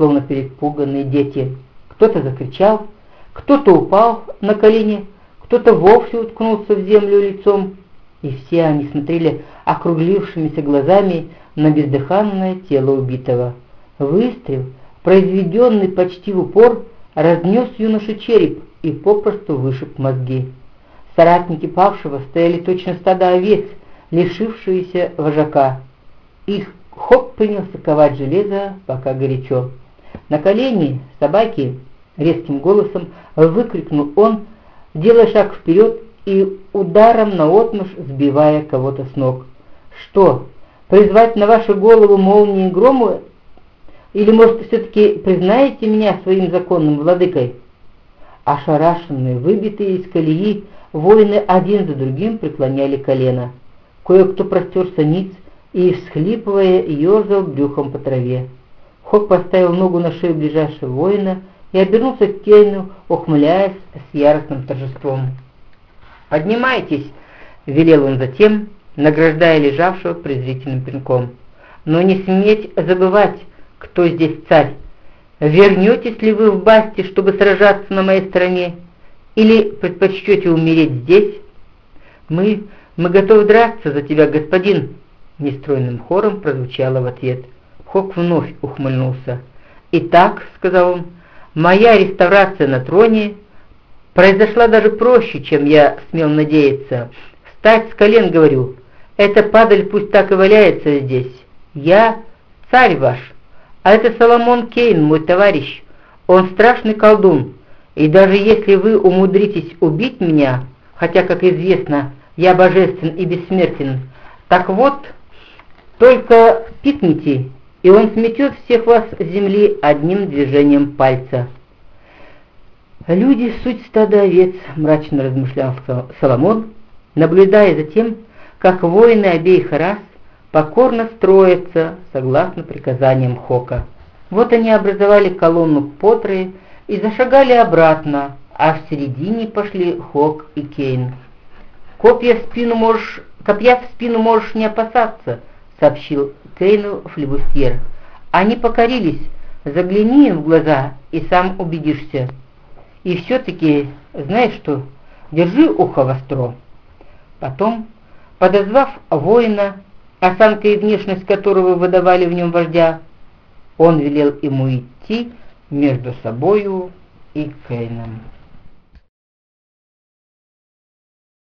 словно перепуганные дети. Кто-то закричал, кто-то упал на колени, кто-то вовсе уткнулся в землю лицом, и все они смотрели округлившимися глазами на бездыханное тело убитого. Выстрел, произведенный почти в упор, разнес юноше череп и попросту вышиб мозги. Соратники павшего стояли точно стадо овец, лишившиеся вожака. Их Хоп принялся ковать железо, пока горячо. На колени собаки резким голосом выкрикнул он, делая шаг вперед и ударом на наотмашь сбивая кого-то с ног. «Что, призвать на вашу голову молнии и грому? Или, может, все-таки признаете меня своим законным владыкой?» Ошарашенные, выбитые из колеи, воины один за другим преклоняли колено. Кое-кто простерся ниц и, всхлипывая, ерзал брюхом по траве. Хок поставил ногу на шею ближайшего воина и обернулся к Кейну, ухмыляясь с яростным торжеством. «Поднимайтесь!» — велел он затем, награждая лежавшего презрительным пинком. «Но не сметь забывать, кто здесь царь. Вернетесь ли вы в Басти, чтобы сражаться на моей стороне, или предпочтете умереть здесь? Мы, мы готовы драться за тебя, господин!» Нестройным хором прозвучало в ответ. Хок вновь ухмыльнулся. «Итак», — сказал он, — «моя реставрация на троне произошла даже проще, чем я смел надеяться. Встать с колен, говорю, эта падаль пусть так и валяется здесь. Я царь ваш, а это Соломон Кейн, мой товарищ. Он страшный колдун, и даже если вы умудритесь убить меня, хотя, как известно, я божествен и бессмертен, так вот, только пикните, и он сметет всех вас с земли одним движением пальца». «Люди — суть стада овец», — мрачно размышлял Соломон, наблюдая за тем, как воины обеих рас покорно строятся согласно приказаниям Хока. Вот они образовали колонну Потры и зашагали обратно, а в середине пошли Хок и Кейн. «Копья в спину можешь, копья в спину можешь не опасаться», — сообщил Кейну флебустьер. «Они покорились, загляни им в глаза и сам убедишься». И все-таки, знаешь что, держи ухо востро. Потом, подозвав воина, осанка и внешность которого выдавали в нем вождя, он велел ему идти между собою и Кейном.